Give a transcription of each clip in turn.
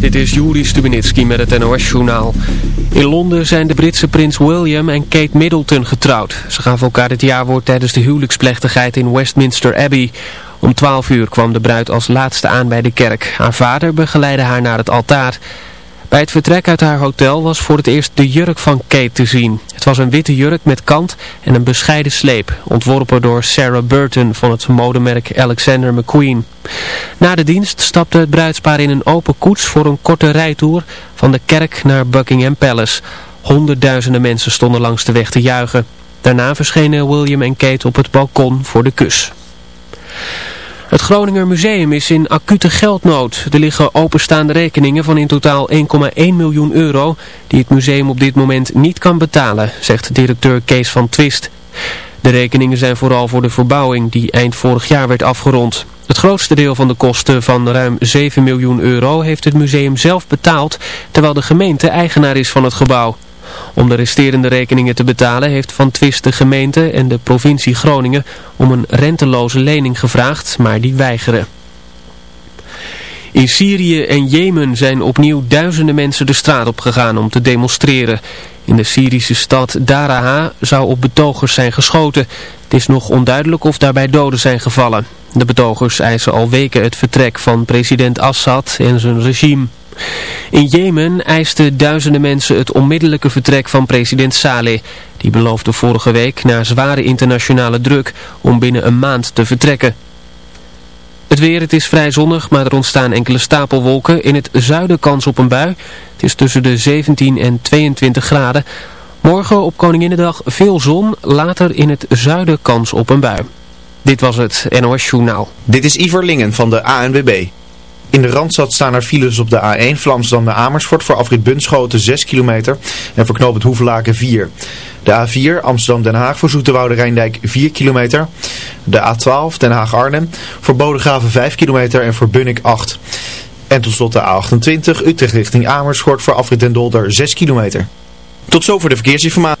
Dit is Juri Stubenitski met het NOS-journaal. In Londen zijn de Britse prins William en Kate Middleton getrouwd. Ze gaven elkaar het jaarwoord tijdens de huwelijksplechtigheid in Westminster Abbey. Om 12 uur kwam de bruid als laatste aan bij de kerk. Haar vader begeleidde haar naar het altaar. Bij het vertrek uit haar hotel was voor het eerst de jurk van Kate te zien. Het was een witte jurk met kant en een bescheiden sleep, ontworpen door Sarah Burton van het modemerk Alexander McQueen. Na de dienst stapte het bruidspaar in een open koets voor een korte rijtour van de kerk naar Buckingham Palace. Honderdduizenden mensen stonden langs de weg te juichen. Daarna verschenen William en Kate op het balkon voor de kus. Het Groninger Museum is in acute geldnood. Er liggen openstaande rekeningen van in totaal 1,1 miljoen euro die het museum op dit moment niet kan betalen, zegt directeur Kees van Twist. De rekeningen zijn vooral voor de verbouwing die eind vorig jaar werd afgerond. Het grootste deel van de kosten van ruim 7 miljoen euro heeft het museum zelf betaald, terwijl de gemeente eigenaar is van het gebouw. Om de resterende rekeningen te betalen heeft Van Twist de gemeente en de provincie Groningen om een renteloze lening gevraagd, maar die weigeren. In Syrië en Jemen zijn opnieuw duizenden mensen de straat op gegaan om te demonstreren. In de Syrische stad Daraha zou op betogers zijn geschoten. Het is nog onduidelijk of daarbij doden zijn gevallen. De betogers eisen al weken het vertrek van president Assad en zijn regime. In Jemen eisten duizenden mensen het onmiddellijke vertrek van president Saleh. Die beloofde vorige week na zware internationale druk om binnen een maand te vertrekken. Het weer, het is vrij zonnig, maar er ontstaan enkele stapelwolken. In het zuiden kans op een bui. Het is tussen de 17 en 22 graden. Morgen op Koninginnedag veel zon, later in het zuiden kans op een bui. Dit was het NOS Journaal. Dit is Iver Lingen van de ANWB. In de Randstad staan er files op de A1 Vlaamsdam naar Amersfoort voor afrit Bunschoten 6 kilometer en voor knooppunt Hoevelaken 4. De A4 Amsterdam-Den Haag voor Zoeterwoude Rijndijk 4 kilometer. De A12 Den Haag-Arnhem voor Bodegraven 5 kilometer en voor Bunnik 8. En tot slot de A28 Utrecht richting Amersfoort voor afrit Den Dolder 6 kilometer. Tot zover de verkeersinformatie.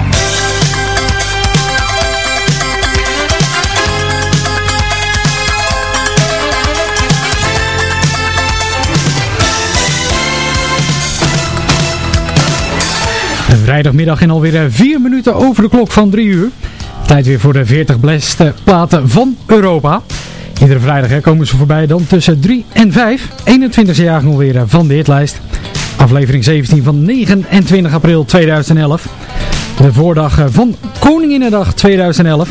Vrijdagmiddag en alweer 4 minuten over de klok van 3 uur. Tijd weer voor de 40 beste platen van Europa. Iedere vrijdag komen ze voorbij dan tussen 3 en 5. 21e jaar alweer van de hitlijst. Aflevering 17 van 29 april 2011. De voordag van Koninginnedag 2011.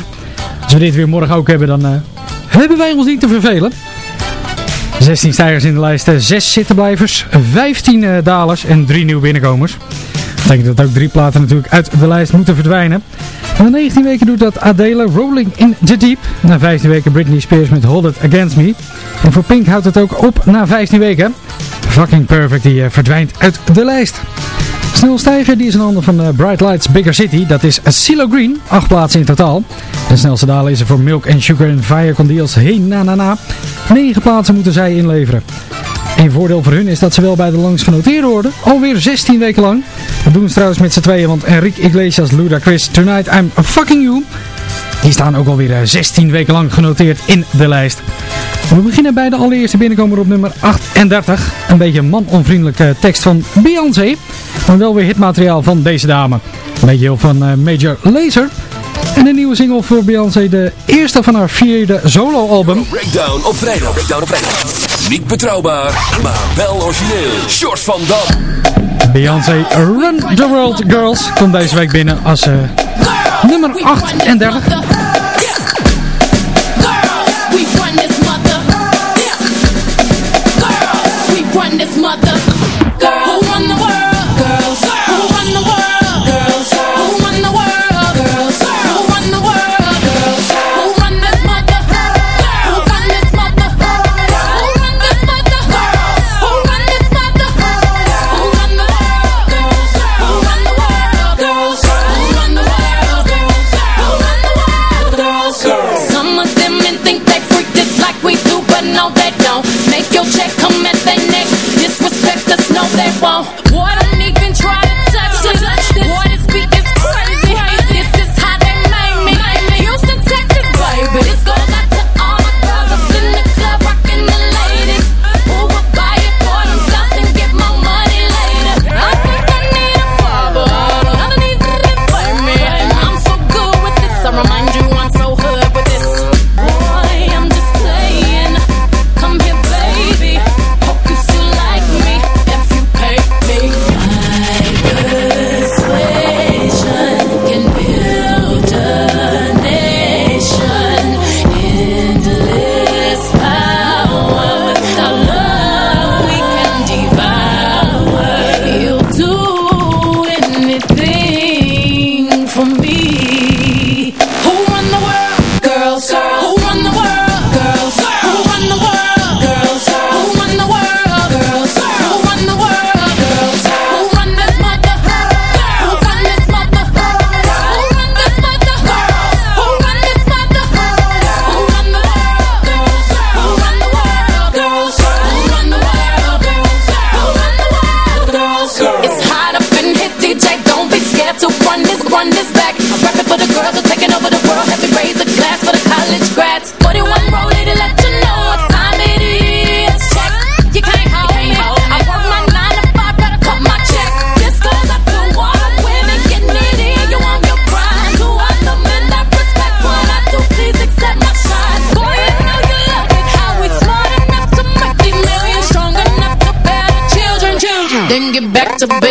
Als we dit weer morgen ook hebben, dan hebben wij ons niet te vervelen. 16 stijgers in de lijst, 6 zittenblijvers, 15 uh, dalers en 3 nieuwe binnenkomers. Betekent dat ook drie platen natuurlijk uit de lijst moeten verdwijnen. Na 19 weken doet dat Adele Rolling in the Deep. Na 15 weken Britney Spears met Hold It Against Me. En voor Pink houdt het ook op na 15 weken. Fucking Perfect, die eh, verdwijnt uit de lijst. Snelstijger die is een ander van eh, Bright Lights Bigger City. Dat is Silo Green, acht plaatsen in totaal. De snelste daler is er voor Milk and Sugar en Fire Condeals heen na na na. Negen plaatsen moeten zij inleveren. Een voordeel voor hun is dat ze wel bij de langs genoteerd worden. Alweer 16 weken lang. Dat doen ze trouwens met z'n tweeën, want Enrique Iglesias, Ludacris, Tonight I'm Fucking You... Die staan ook alweer eh, 16 weken lang genoteerd in de lijst. We beginnen bij de allereerste binnenkomer op nummer 38. Een beetje manonvriendelijke eh, tekst van Beyoncé. Maar wel weer hitmateriaal van deze dame. Een beetje van eh, Major Lazer. En een nieuwe single voor Beyoncé, de eerste van haar vierde soloalbum. Breakdown op vrijdag. Breakdown op vrijdag. Niet betrouwbaar, maar wel origineel. Shorts van Dam. Beyoncé Run the World Girls komt deze week binnen als nummer 38. a be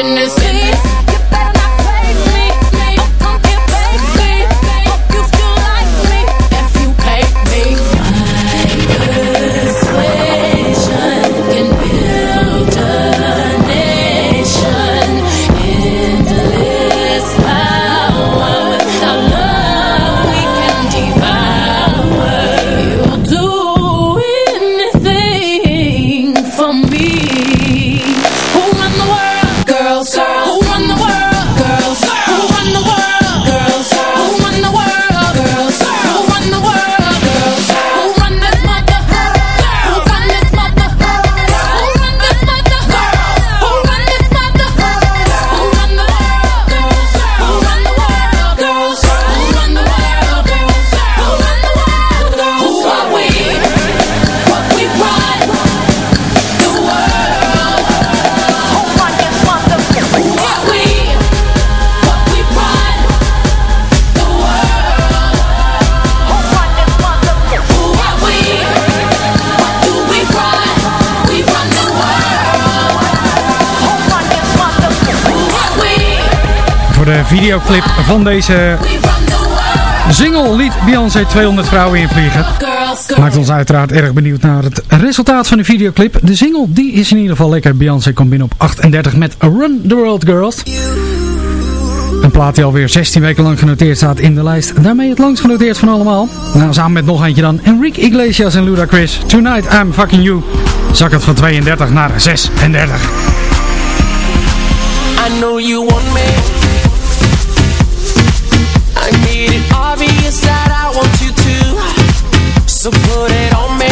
de videoclip van deze single liet Beyoncé 200 vrouwen invliegen. Maakt ons uiteraard erg benieuwd naar het resultaat van de videoclip. De single die is in ieder geval lekker. Beyoncé komt binnen op 38 met Run the World Girls. Een plaat die alweer 16 weken lang genoteerd staat in de lijst. Daarmee het langst genoteerd van allemaal. Nou, samen met nog eentje dan. Enrique Iglesias en Ludacris. Tonight I'm Fucking You. Zak het van 32 naar 36. I know you want me. That I want you to. So put it on me.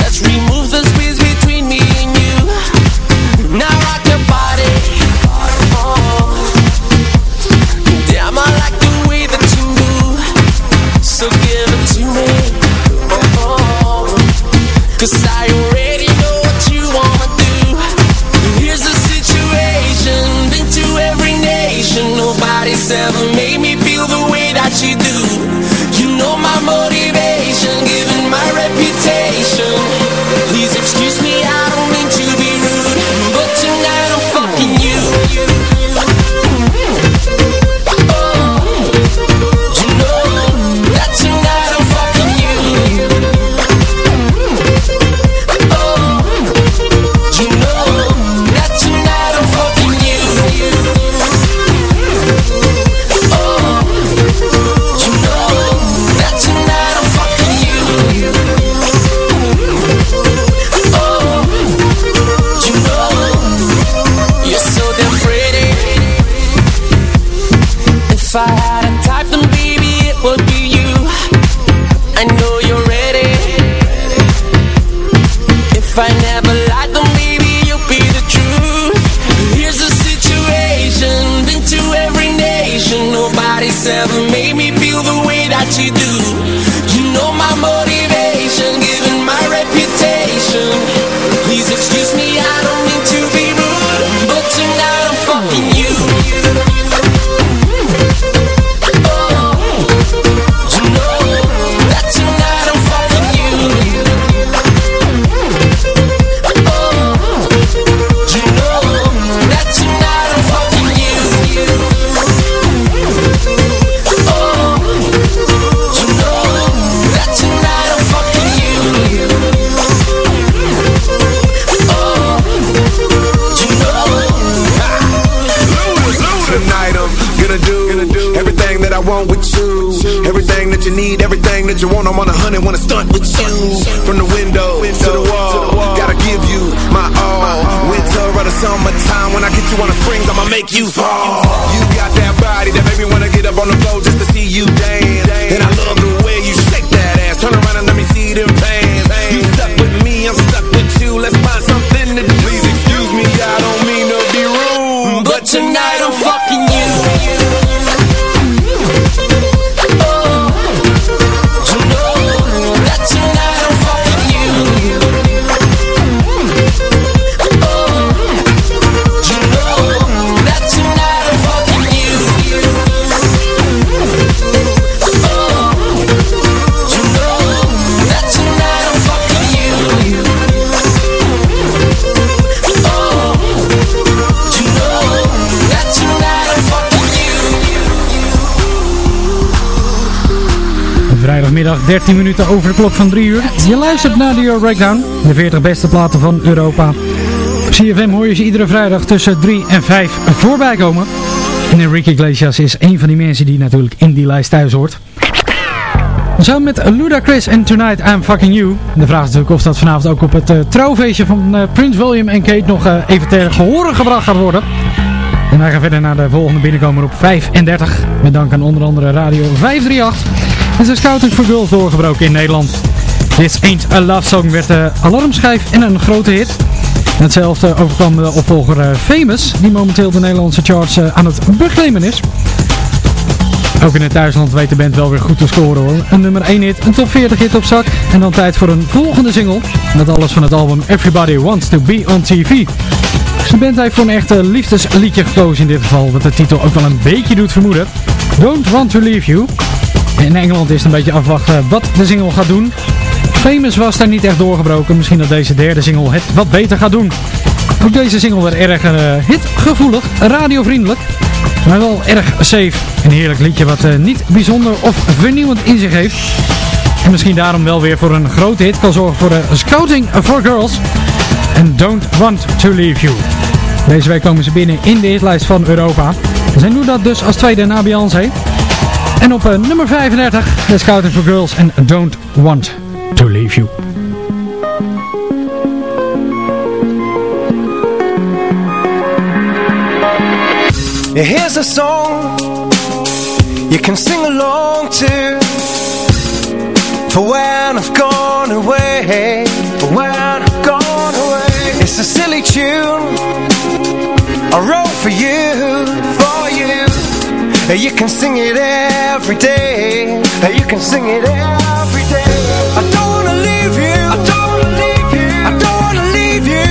Let's remove the space between me and you. Now rock your body. Oh. Damn, I like the way that you move. So give it to me. Cause I already know what you wanna do. Here's the situation, been to every nation. Nobody's ever want. I'm on a hundred, wanna stunt with you. From the window to the wall, gotta give you my all. Winter or the summertime, when I get you on the springs, I'ma make you fall. You got that body that make me wanna get up on the floor just to see you dance. 13 minuten over de klok van 3 uur. Je luistert naar de Euro Breakdown, de 40 beste platen van Europa. Op CFM hoor je ze iedere vrijdag tussen 3 en 5 voorbij komen. En Enrique Iglesias is een van die mensen die natuurlijk in die lijst thuis hoort. Samen met Ludacris en Tonight I'm Fucking You. De vraag is natuurlijk of dat vanavond ook op het uh, trouwfeestje van Prince William en Kate nog uh, even ter gehoren gebracht gaat worden. En wij gaan verder naar de volgende binnenkomer op 35. Met dank aan onder andere Radio 538. En zijn Scouting for Girls doorgebroken in Nederland. This Ain't a Love Song werd de alarmschijf en een grote hit. Hetzelfde overkwam de opvolger Famous, die momenteel de Nederlandse charts aan het beklimmen is. Ook in het thuisland weet de band wel weer goed te scoren hoor. Een nummer 1 hit, een top 40 hit op zak. En dan tijd voor een volgende single. Dat alles van het album Everybody Wants to Be on TV. De band heeft voor een echte liefdesliedje gekozen in dit geval. Wat de titel ook wel een beetje doet vermoeden. Don't Want to Leave You. In Engeland is het een beetje afwachten wat de single gaat doen. Famous was daar niet echt doorgebroken. Misschien dat deze derde single het wat beter gaat doen. Ook deze single werd erg uh, hitgevoelig, radiovriendelijk. Maar wel erg safe. Een heerlijk liedje wat uh, niet bijzonder of vernieuwend in zich heeft. En misschien daarom wel weer voor een grote hit kan zorgen voor de Scouting for Girls. En Don't Want To Leave You. Deze week komen ze binnen in de hitlijst van Europa. Zij doen dat dus als tweede na Beyoncé. En op uh, nummer 35, The Scouting for Girls and Don't Want to Leave You. Here's a song you can sing along to. For when I've gone away For when I've gone away. It's a silly tune I wrote for you you can sing it every day. You can sing it every day. I don't wanna leave you. I don't wanna leave you. I don't wanna leave you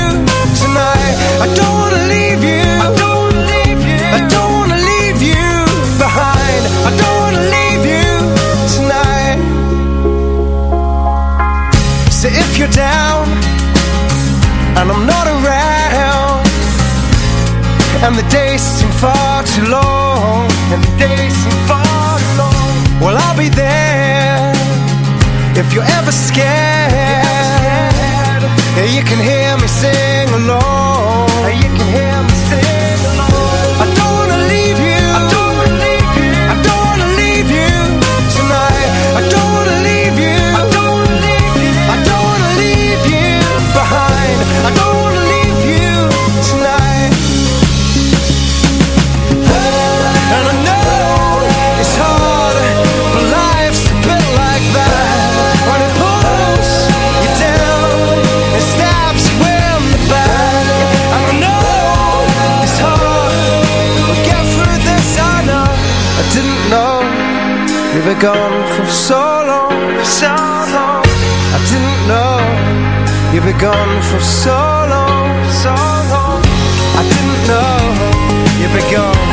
tonight. I don't wanna leave you. I don't wanna leave you. I don't wanna leave you behind. I don't wanna leave you tonight. So if you're down And I'm not around And the days seem far too long Days seem far long Well I'll be there If you're ever scared. Yeah, you can hear me sing along Were gone for so long so long. I didn't know You were gone for so long So long. I didn't know You were gone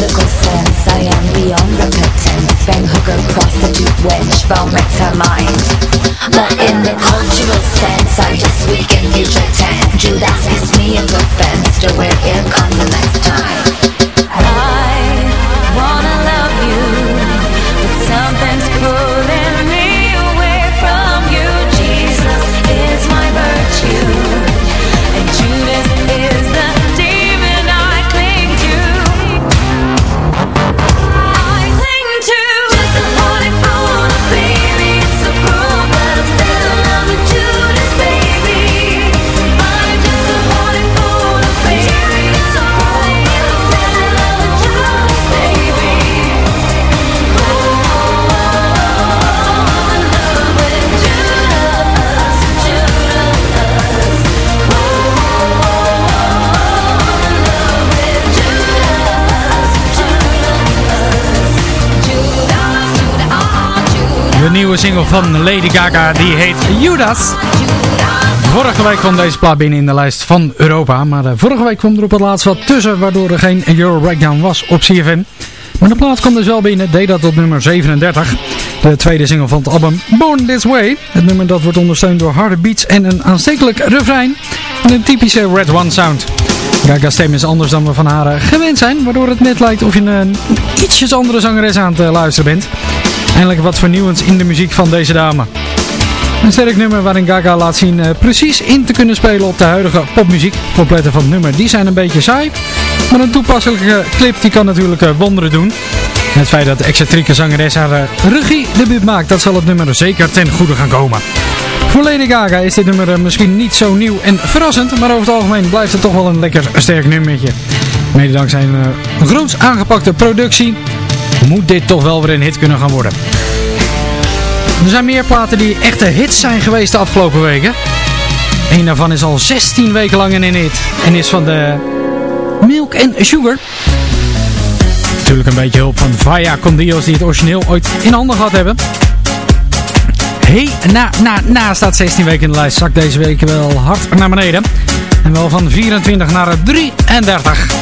local sense I am beyond repentance Banghook prostitute wench vomits her mind. But in the cultural sense I just weaken future tense. Judas is me in offense To wear ill on the next time. Single van Lady Gaga, die heet Judas. Vorige week kwam deze plaat binnen in de lijst van Europa. Maar eh, vorige week kwam er op het laatst wat tussen, waardoor er geen Euro Breakdown was op CFM. Maar de plaat kwam dus wel binnen, deed dat op nummer 37. De tweede single van het album Born This Way. Het nummer dat wordt ondersteund door harde beats en een aanstekelijk refrein. En een typische Red One sound. Gaga's stem is anders dan we van haar eh, gewend zijn, waardoor het net lijkt of je een ietsjes andere zangeres aan het eh, luisteren bent. Eindelijk wat vernieuwends in de muziek van deze dame. Een sterk nummer waarin Gaga laat zien eh, precies in te kunnen spelen op de huidige popmuziek. Popletten van het nummer die zijn een beetje saai. Maar een toepasselijke clip die kan natuurlijk eh, wonderen doen. En het feit dat de excentrieke zangeres haar uh, regie debuut maakt, dat zal het nummer zeker ten goede gaan komen. Voor Lady Gaga is dit nummer eh, misschien niet zo nieuw en verrassend, maar over het algemeen blijft het toch wel een lekker sterk nummertje. Mede dankzij een groots aangepakte productie moet dit toch wel weer een hit kunnen gaan worden. Er zijn meer platen die echte hits zijn geweest de afgelopen weken. Eén daarvan is al 16 weken lang een hit en is van de Milk and Sugar. Natuurlijk een beetje hulp van Vaya con Dios die het origineel ooit in handen gehad hebben. Hey, na, na, na staat 16 weken in de lijst. Zakt deze week wel hard naar beneden. En wel van 24 naar 33.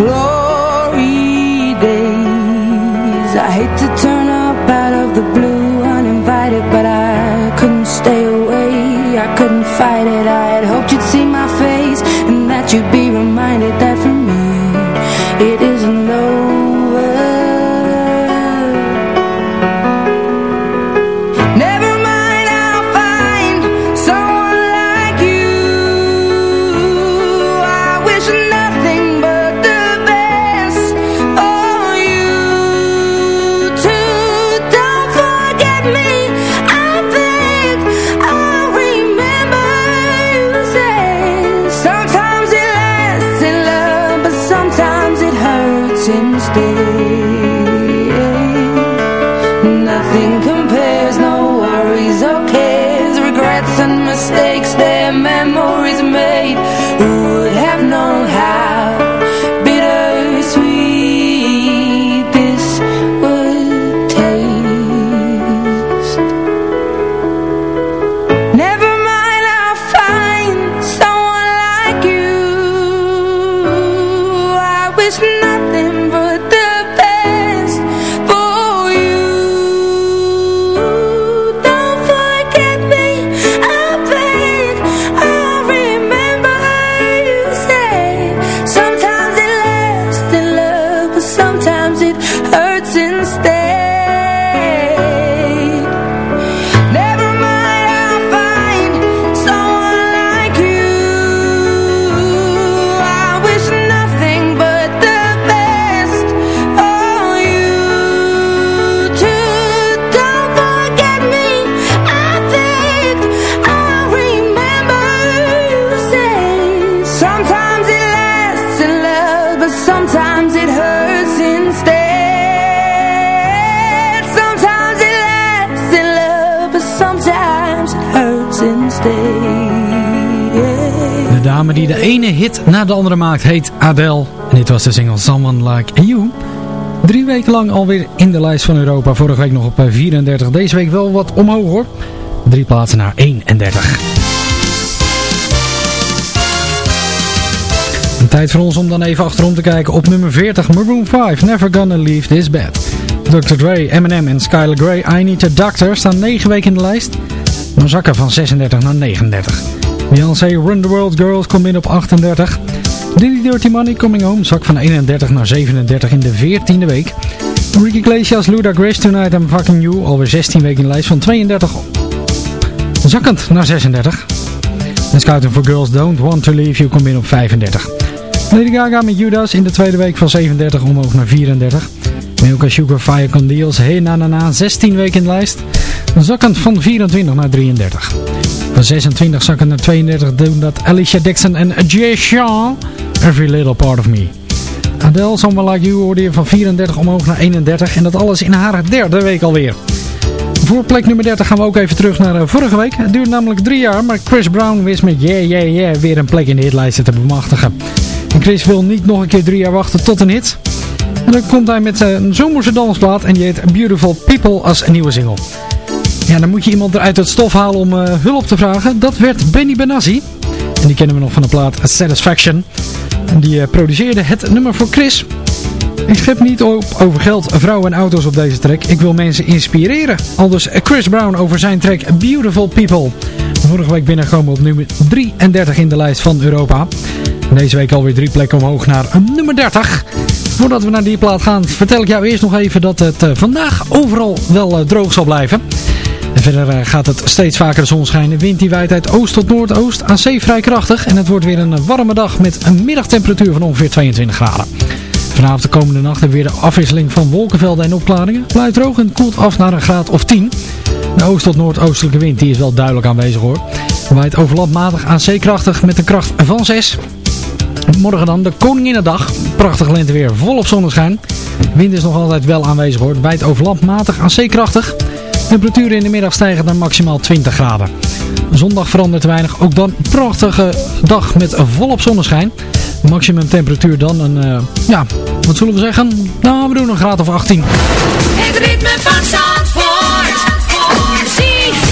glory dame die de ene hit na de andere maakt heet Adele. En dit was de single Someone Like You. Drie weken lang alweer in de lijst van Europa. Vorige week nog op eh, 34. Deze week wel wat omhoog hoor. Drie plaatsen naar 31. Een tijd voor ons om dan even achterom te kijken. Op nummer 40 Maroon 5 Never Gonna Leave This Bed. Dr. Dre, Eminem en Skylar Grey I Need a Doctor staan 9 weken in de lijst. Maar zakken van 36 naar 39. Beyoncé Run the World Girls komt binnen op 38. Diddy Dirty Money Coming Home zak van 31 naar 37 in de 14e week. Ricky Iglesias Luda Grace Tonight I'm Fucking You alweer 16 weken in de lijst van 32 zakkend naar 36. En Scouting for Girls Don't Want to Leave You komt binnen op 35. Lady Gaga met Judas in de tweede week van 37 omhoog naar 34. Milka Sugar Fire Condeals Hey Na Na Na 16 weken in de lijst. Zakkend van 24 naar 33. Van 26 zakken naar 32 doen dat Alicia Dixon en Jay Sean Every Little Part of Me. Adele, Someone Like You hoorde je van 34 omhoog naar 31 en dat alles in haar derde week alweer. Voor plek nummer 30 gaan we ook even terug naar uh, vorige week. Het duurt namelijk drie jaar, maar Chris Brown wist met Yeah Yeah Yeah weer een plek in de hitlijsten te bemachtigen. En Chris wil niet nog een keer drie jaar wachten tot een hit. En dan komt hij met een zomerse dansplaat en die heet Beautiful People als een nieuwe single. Ja, dan moet je iemand eruit het stof halen om uh, hulp te vragen. Dat werd Benny Benassi. En die kennen we nog van de plaat Satisfaction. En die uh, produceerde het nummer voor Chris. Ik schep niet op over geld, vrouwen en auto's op deze track. Ik wil mensen inspireren. Aldus Chris Brown over zijn track Beautiful People. Vorige week binnengekomen op nummer 33 in de lijst van Europa. Deze week alweer drie plekken omhoog naar nummer 30. Voordat we naar die plaat gaan, vertel ik jou eerst nog even dat het eh, vandaag overal wel eh, droog zal blijven. Verder eh, gaat het steeds vaker de zon schijnen. Wind die waait uit oost tot noordoost. Aan zee vrij krachtig. En het wordt weer een warme dag met een middagtemperatuur van ongeveer 22 graden. Vanavond de komende nacht hebben we weer de afwisseling van wolkenvelden en opklaringen. Blijft droog en koelt af naar een graad of 10. De oost tot noordoostelijke wind die is wel duidelijk aanwezig hoor. Waait overlandmatig aan zeekrachtig met een kracht van 6. Morgen dan de Koninginnedag. Prachtig lenteweer, volop zonneschijn. Wind is nog altijd wel aanwezig hoor. Wijd overlandmatig aan zeekrachtig. Temperaturen in de middag stijgen naar maximaal 20 graden. Zondag verandert weinig. Ook dan prachtige dag met volop zonneschijn. Maximum temperatuur dan een, uh, ja, wat zullen we zeggen? Nou, we doen een graad of 18. Het ritme van Zandvoort. ZFM.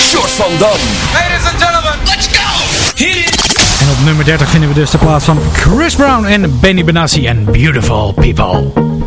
Short van Dam. Ladies and gentlemen, let's go! Hit it! En op nummer 30 vinden we dus de plaats van Chris Brown en Benny Benassi en Beautiful People.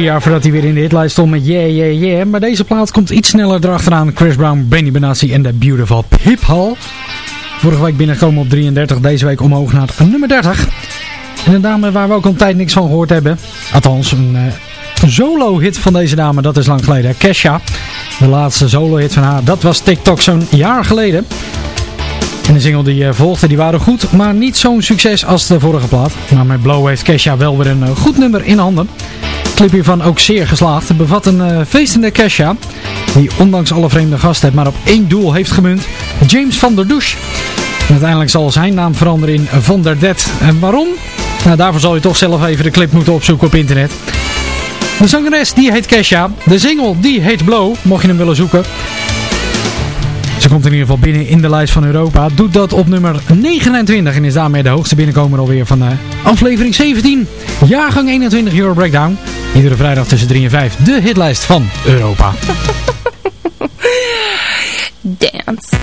Drie jaar voordat hij weer in de hitlijst stond met Yeah Yeah Yeah. Maar deze plaat komt iets sneller erachteraan. Chris Brown, Benny Benassi en de Beautiful Hall. Vorige week binnengekomen op 33, deze week omhoog naar nummer 30. En een dame waar we ook al een tijd niks van gehoord hebben. Althans, een, uh, een solo-hit van deze dame, dat is lang geleden. Kesha, de laatste solo-hit van haar, dat was TikTok zo'n jaar geleden. En de single die uh, volgde, die waren goed, maar niet zo'n succes als de vorige plaat. Maar met Blow heeft Kesha wel weer een uh, goed nummer in handen. De clip hiervan ook zeer geslaagd. Het bevat een uh, feestende Kesha, die ondanks alle vreemde gasten maar op één doel heeft gemunt. James van der Douche. En uiteindelijk zal zijn naam veranderen in Van der Det. En waarom? Nou, daarvoor zal je toch zelf even de clip moeten opzoeken op internet. De zangeres die heet Kesha. De single die heet Blow, mocht je hem willen zoeken. Komt in ieder geval binnen in de lijst van Europa. Doet dat op nummer 29 en is daarmee de hoogste binnenkomer alweer van uh, aflevering 17. Jaargang 21 Euro Breakdown. Iedere vrijdag tussen 3 en 5 de hitlijst van Europa. Dance.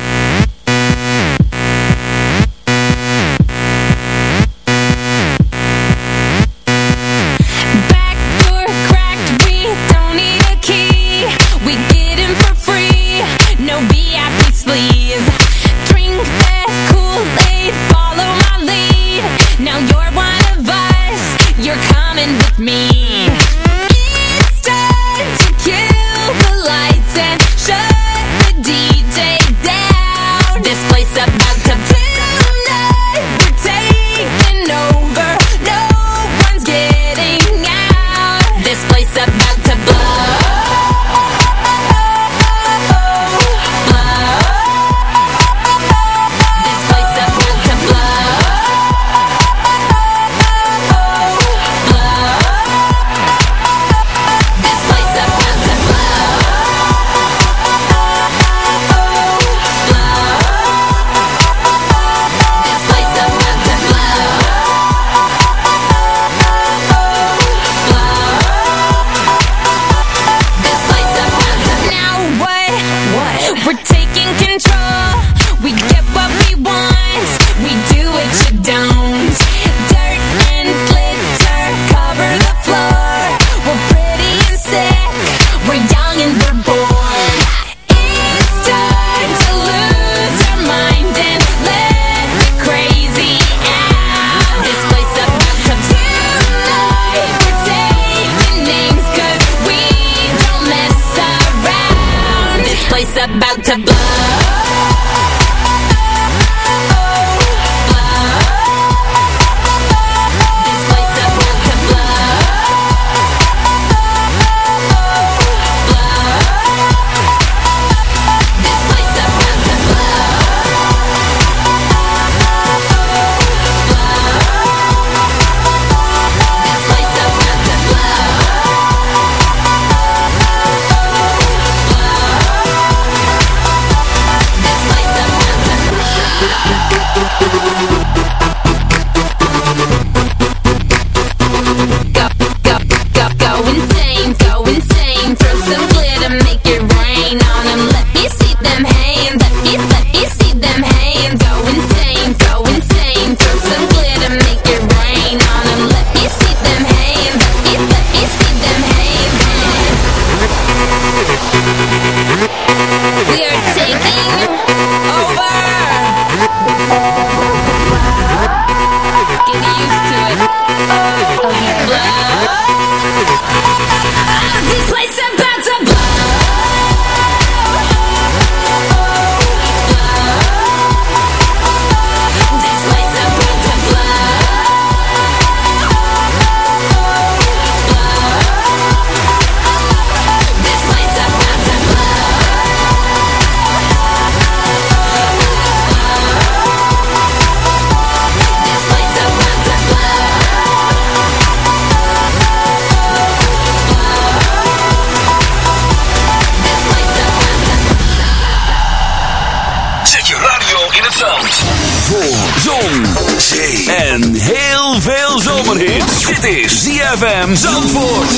heel veel zomerhits. Dit is ZFM Zandvoort.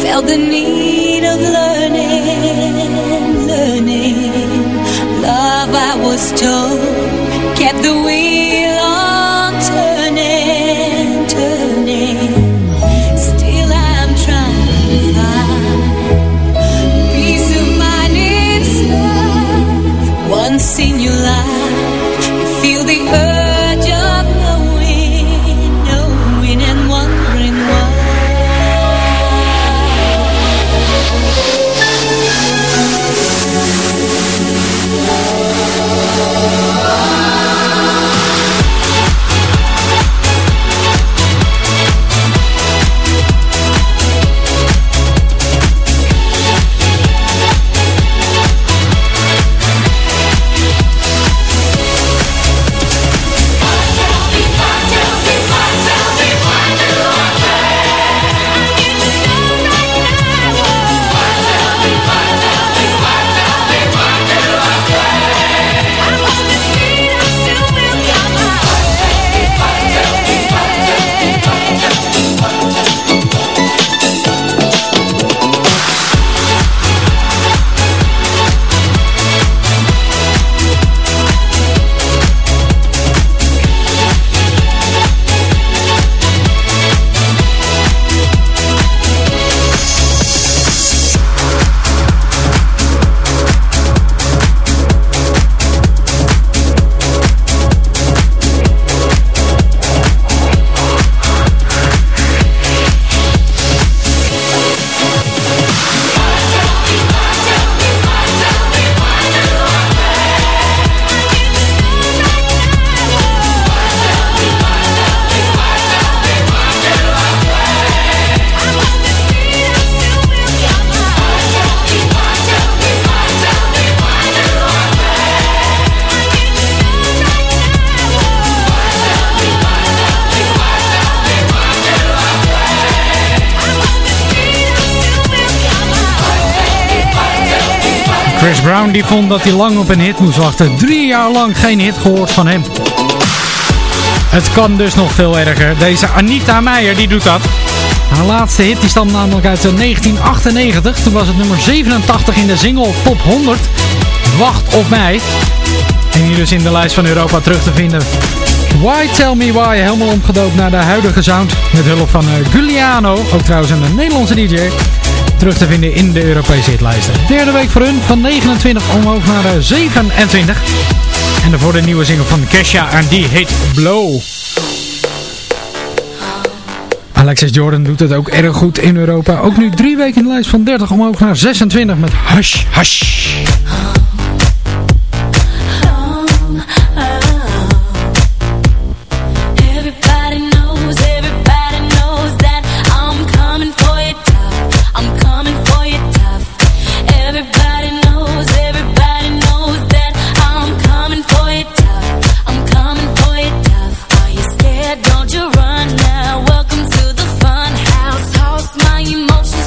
Felt the need of learning, learning. Love I was told kept the wheel on turning, turning. Still, I'm trying to find peace of Once in your life die vond dat hij lang op een hit moest wachten. Drie jaar lang geen hit gehoord van hem. Het kan dus nog veel erger. Deze Anita Meijer die doet dat. Haar laatste hit die stamt namelijk uit eh, 1998. Toen was het nummer 87 in de single Top 100. Wacht op mij. En hier dus in de lijst van Europa terug te vinden. Why Tell Me Why, helemaal omgedoopt naar de huidige sound. Met hulp van eh, Giuliano, ook trouwens een Nederlandse DJ terug te vinden in de Europese hitlijsten. Derde week voor hun, van 29 omhoog naar eh, 27. En daarvoor de nieuwe single van Kesha en die heet Blow. Alexis Jordan doet het ook erg goed in Europa. Ook nu drie weken in de lijst van 30 omhoog naar 26 met Hush Hush. run now. Welcome to the fun house. Toss my emotions.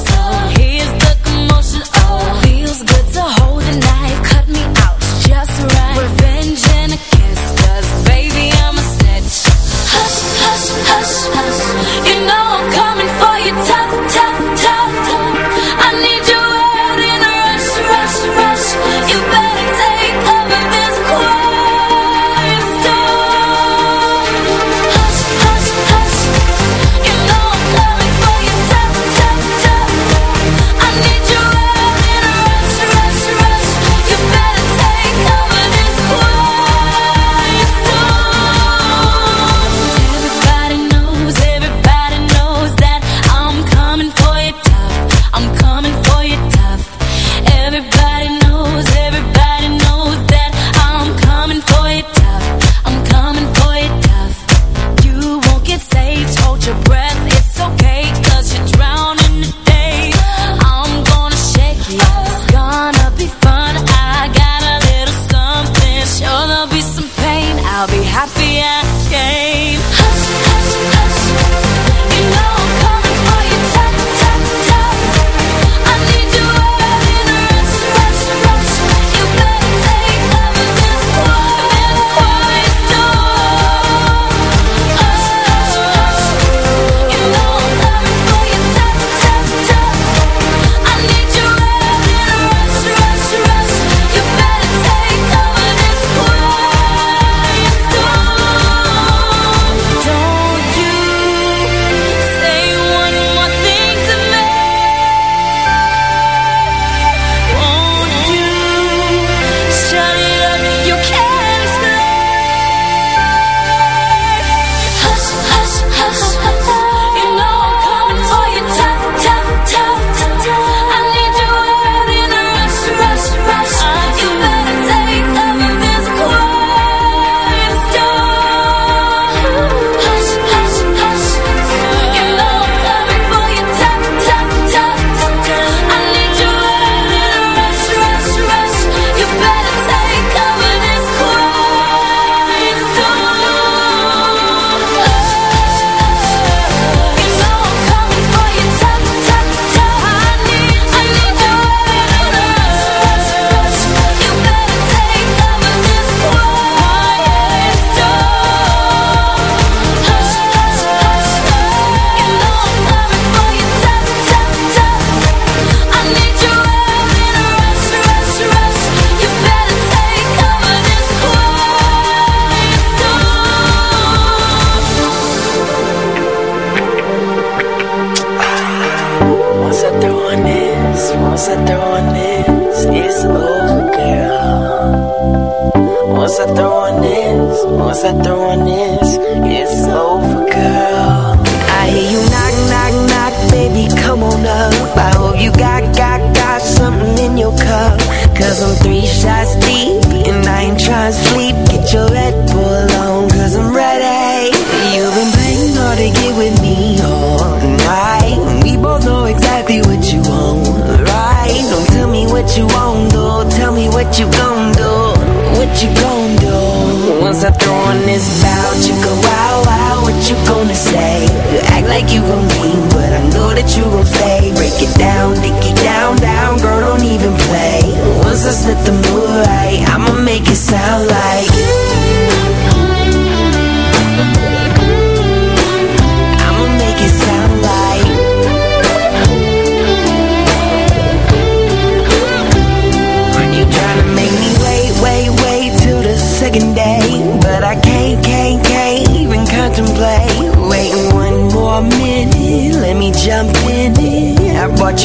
say. You act like you gon' mean But I know that you gon' fade.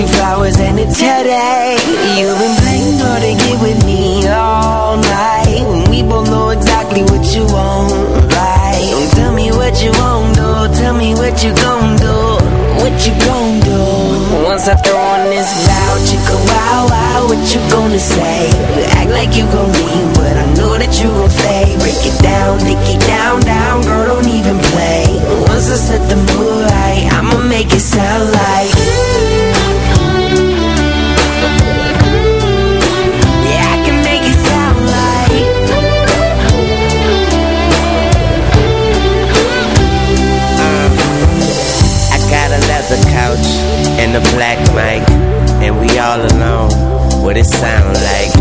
You flowers and a today. You've been playing hard to get with me all night. And We both know exactly what you want, right? Don't tell me what you won't do. Tell me what you gon' do. What you gon' do? Once I throw on this loud chicka wow wow, what you gonna say? You act like you gon' leave, but I know that you gon' stay. Break it down, dick it down, down, girl, don't even play. Once I set the mood right, I'ma make it sound like. And a black mic, and we all alone. What it sound like?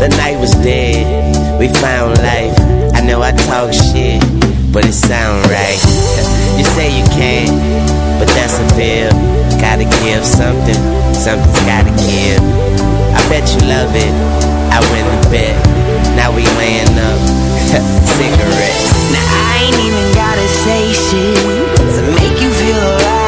The night was dead, we found life. I know I talk shit, but it sound right. you say you can't, but that's a fib. Gotta give something, something's gotta give. I bet you love it. I win the bet. Now we laying up cigarettes. Now I ain't even gotta say shit to make you feel alright.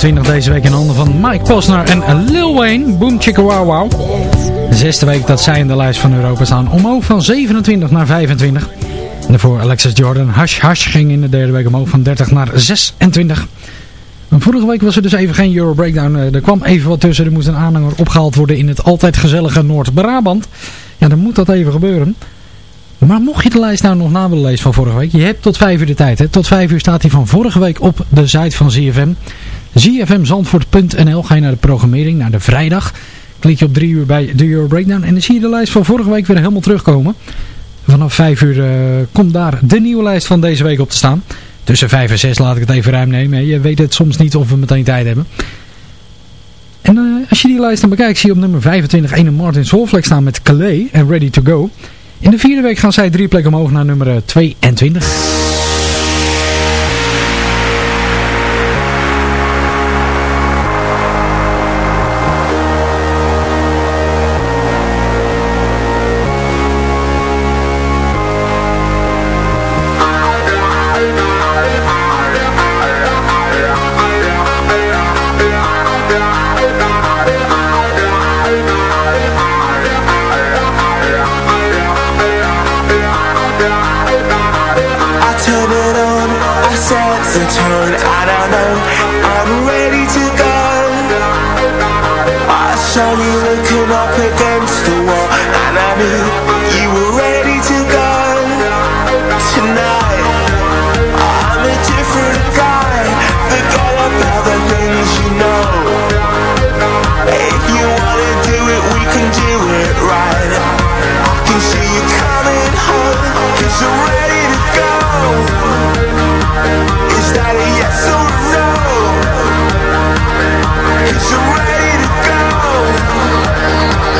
20 deze week in handen van Mike Posner en Lil Wayne. Boom chicka wow wow. Zesde week dat zij in de lijst van Europa staan. Omhoog van 27 naar 25. En daarvoor Alexis Jordan. Hush Hush ging in de derde week omhoog van 30 naar 26. Vorige week was er dus even geen Euro Breakdown. Eh, er kwam even wat tussen. Er moest een aanhanger opgehaald worden in het altijd gezellige Noord-Brabant. Ja, dan moet dat even gebeuren. Maar mocht je de lijst nou nog na willen lezen van vorige week, je hebt tot vijf uur de tijd. Hè? Tot vijf uur staat hij van vorige week op de site van ZFM. ZFMzandvoort.nl Ga je naar de programmering, naar de vrijdag. Klik je op 3 uur bij de Euro Breakdown. En dan zie je de lijst van vorige week weer helemaal terugkomen. Vanaf 5 uur eh, komt daar de nieuwe lijst van deze week op te staan. Tussen 5 en 6 laat ik het even ruim nemen. Je weet het soms niet of we meteen tijd hebben. En eh, als je die lijst dan bekijkt, zie je op nummer 25 ene Martin Solflex staan met Calais en Ready to Go. In de vierde week gaan zij drie plekken omhoog naar nummer eh, 22. I don't know,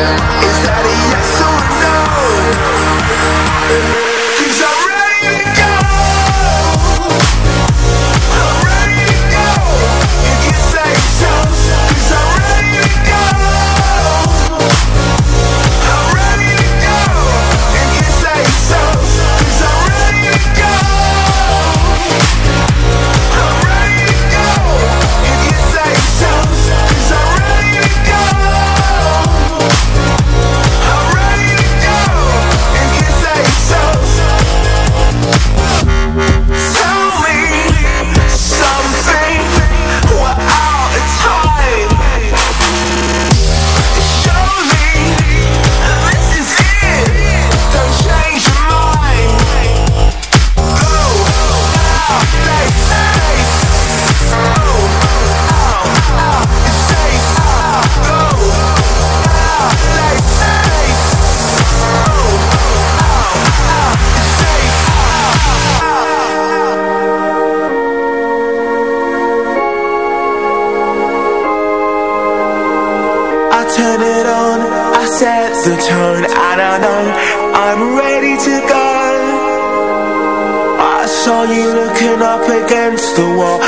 Is that a yes or a no? You looking up against the wall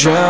drown